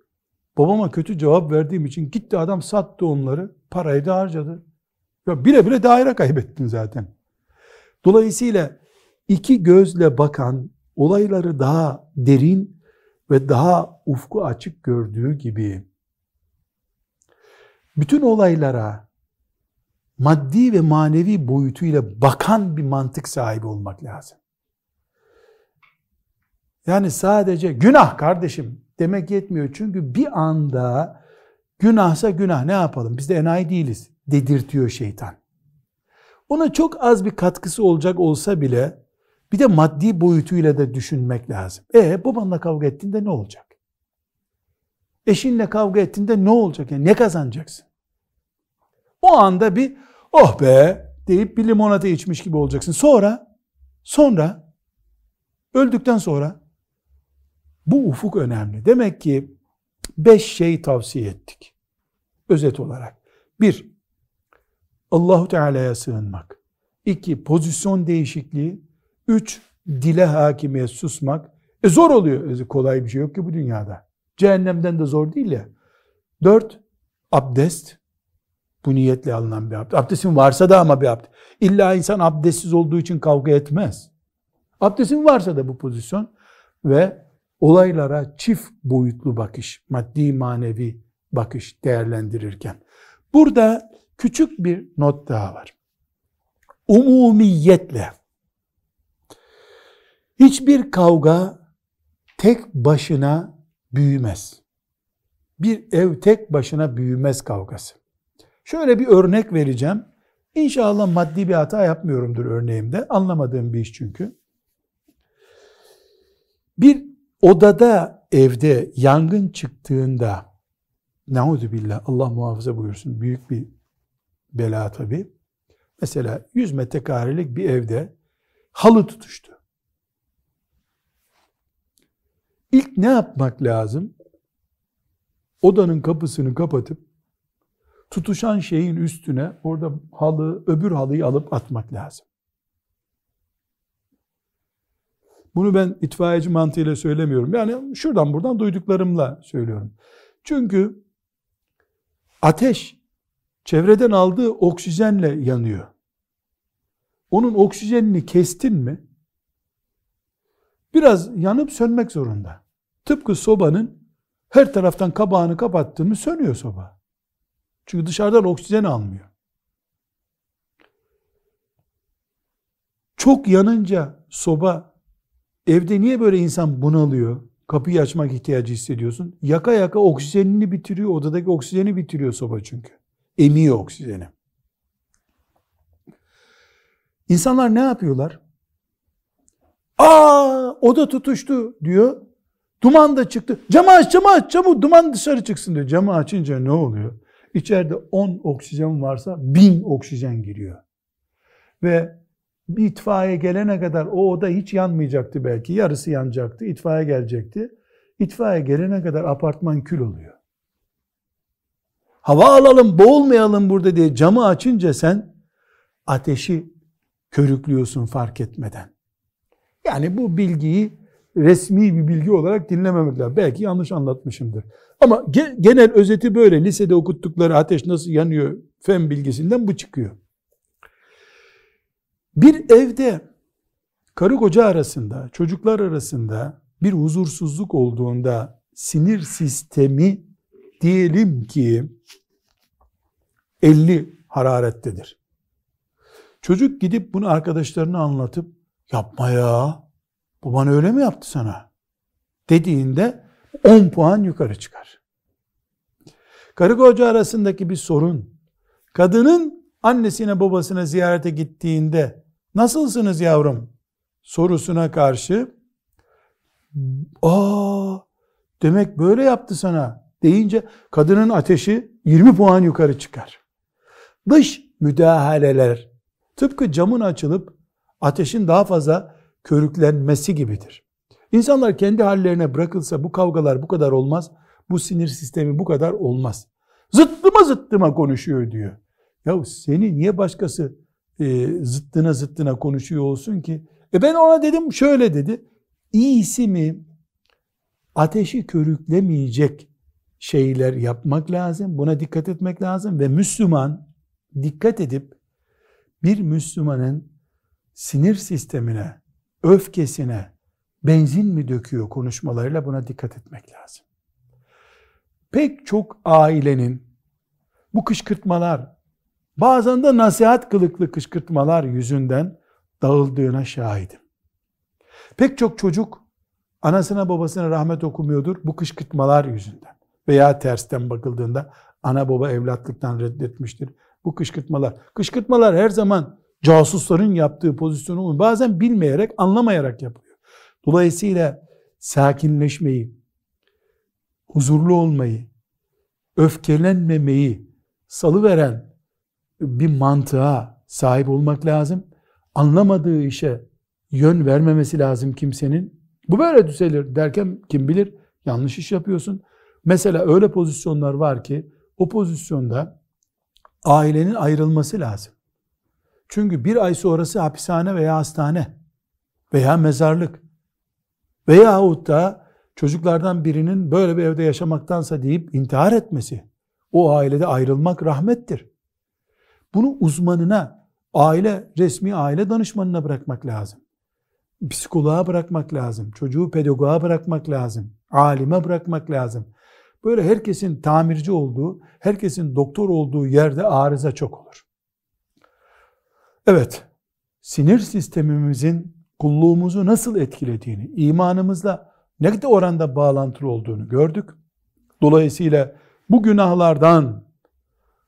Babama kötü cevap verdiğim için gitti adam sattı onları. Parayı da harcadı. Ya bile bile daire kaybettin zaten. Dolayısıyla iki gözle bakan olayları daha derin ve daha ufku açık gördüğü gibi bütün olaylara maddi ve manevi boyutuyla bakan bir mantık sahibi olmak lazım. Yani sadece günah kardeşim demek yetmiyor. Çünkü bir anda günahsa günah ne yapalım biz de enayi değiliz dedirtiyor şeytan. Ona çok az bir katkısı olacak olsa bile bir de maddi boyutuyla da düşünmek lazım. E babanla kavga ettiğinde ne olacak? Eşinle kavga ettiğinde ne olacak? Yani ne kazanacaksın? O anda bir oh be deyip bir limonata içmiş gibi olacaksın. Sonra, sonra, öldükten sonra bu ufuk önemli. Demek ki beş şey tavsiye ettik. Özet olarak. Bir, Allahu Teala'ya sığınmak. İki, pozisyon değişikliği. Üç, dile hakimiyet susmak. E zor oluyor. E kolay bir şey yok ki bu dünyada. Cehennemden de zor değil ya. Dört, abdest. Bu niyetle alınan bir abdest. Abdestin varsa da ama bir abdest. İlla insan abdestsiz olduğu için kavga etmez. Abdestin varsa da bu pozisyon ve olaylara çift boyutlu bakış, maddi manevi bakış değerlendirirken. Burada küçük bir not daha var. Umumiyetle hiçbir kavga tek başına büyümez. Bir ev tek başına büyümez kavgası. Şöyle bir örnek vereceğim. İnşallah maddi bir hata yapmıyorumdur örneğimde. Anlamadığım bir iş çünkü. Bir odada evde yangın çıktığında Nauzu billah Allah muhafaza buyursun büyük bir bela tabi. Mesela 100 metrekarelik bir evde halı tutuştu. İlk ne yapmak lazım? Odanın kapısını kapatıp tutuşan şeyin üstüne orada halı, öbür halıyı alıp atmak lazım. Bunu ben itfaiyeci mantığıyla söylemiyorum. Yani şuradan buradan duyduklarımla söylüyorum. Çünkü ateş çevreden aldığı oksijenle yanıyor. Onun oksijenini kestin mi biraz yanıp sönmek zorunda. Tıpkı sobanın her taraftan kabağını kapattın mı sönüyor soba. Çünkü dışarıdan oksijen almıyor. Çok yanınca soba evde niye böyle insan bunalıyor? Kapıyı açmak ihtiyacı hissediyorsun. Yaka yaka oksijenini bitiriyor. Odadaki oksijeni bitiriyor soba çünkü. Emiyor oksijeni. İnsanlar ne yapıyorlar? Aa oda tutuştu diyor. Duman da çıktı. Camı aç camı aç camı duman dışarı çıksın diyor. Camı açınca ne oluyor? İçeride 10 oksijen varsa 1000 oksijen giriyor. Ve bir itfaiye gelene kadar o oda hiç yanmayacaktı belki. Yarısı yanacaktı. İtfaiye gelecekti. İtfaiye gelene kadar apartman kül oluyor. Hava alalım, boğulmayalım burada diye camı açınca sen ateşi körüklüyorsun fark etmeden. Yani bu bilgiyi resmi bir bilgi olarak dinlememek lazım. Belki yanlış anlatmışımdır. Ama genel özeti böyle. Lisede okuttukları ateş nasıl yanıyor fen bilgisinden bu çıkıyor. Bir evde karı koca arasında, çocuklar arasında bir huzursuzluk olduğunda sinir sistemi diyelim ki 50 hararettedir. Çocuk gidip bunu arkadaşlarına anlatıp yapma ya bu bana öyle mi yaptı sana dediğinde 10 puan yukarı çıkar. Karı koca arasındaki bir sorun kadının annesine babasına ziyarete gittiğinde nasılsınız yavrum sorusuna karşı aa demek böyle yaptı sana deyince kadının ateşi 20 puan yukarı çıkar. Dış müdahaleler tıpkı camın açılıp ateşin daha fazla körüklenmesi gibidir. İnsanlar kendi hallerine bırakılsa bu kavgalar bu kadar olmaz. Bu sinir sistemi bu kadar olmaz. Zıttıma zıttıma konuşuyor diyor. Ya seni niye başkası e, zıttına zıttına konuşuyor olsun ki? E ben ona dedim şöyle dedi. İyisi mi ateşi körüklemeyecek şeyler yapmak lazım. Buna dikkat etmek lazım ve Müslüman dikkat edip bir Müslümanın sinir sistemine, öfkesine benzin mi döküyor konuşmalarıyla buna dikkat etmek lazım. Pek çok ailenin bu kışkırtmalar, bazen de nasihat kılıklı kışkırtmalar yüzünden dağıldığına şahidim. Pek çok çocuk anasına babasına rahmet okumuyordur bu kışkırtmalar yüzünden. Veya tersten bakıldığında ana baba evlatlıktan reddetmiştir. Bu kışkırtmalar. Kışkırtmalar her zaman casusların yaptığı pozisyonu bazen bilmeyerek, anlamayarak yapılıyor. Dolayısıyla sakinleşmeyi, huzurlu olmayı, öfkelenmemeyi salıveren bir mantığa sahip olmak lazım. Anlamadığı işe yön vermemesi lazım kimsenin. Bu böyle düzelir derken kim bilir yanlış iş yapıyorsun. Mesela öyle pozisyonlar var ki o pozisyonda ailenin ayrılması lazım. Çünkü bir ay sonrası hapishane veya hastane veya mezarlık veyahut da çocuklardan birinin böyle bir evde yaşamaktansa deyip intihar etmesi o ailede ayrılmak rahmettir. Bunu uzmanına, aile, resmi aile danışmanına bırakmak lazım. Psikoloğa bırakmak lazım. Çocuğu pedagoğa bırakmak lazım. Alime bırakmak lazım. Böyle herkesin tamirci olduğu, herkesin doktor olduğu yerde arıza çok olur. Evet, sinir sistemimizin kulluğumuzu nasıl etkilediğini, imanımızla ne kadar oranda bağlantılı olduğunu gördük. Dolayısıyla bu günahlardan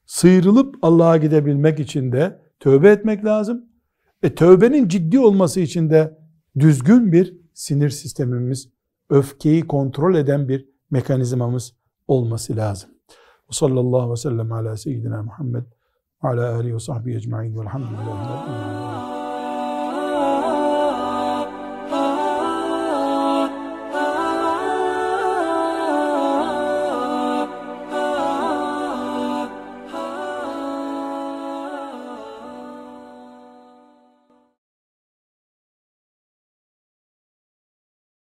sıyrılıp Allah'a gidebilmek için de tövbe etmek lazım. E tövbenin ciddi olması için de düzgün bir sinir sistemimiz, öfkeyi kontrol eden bir mekanizmamız olması lazım. Ve sallallahu ve sellem ala seyyidina Muhammed ala alihi ve sahbihi ecma'in velhamdülillahi.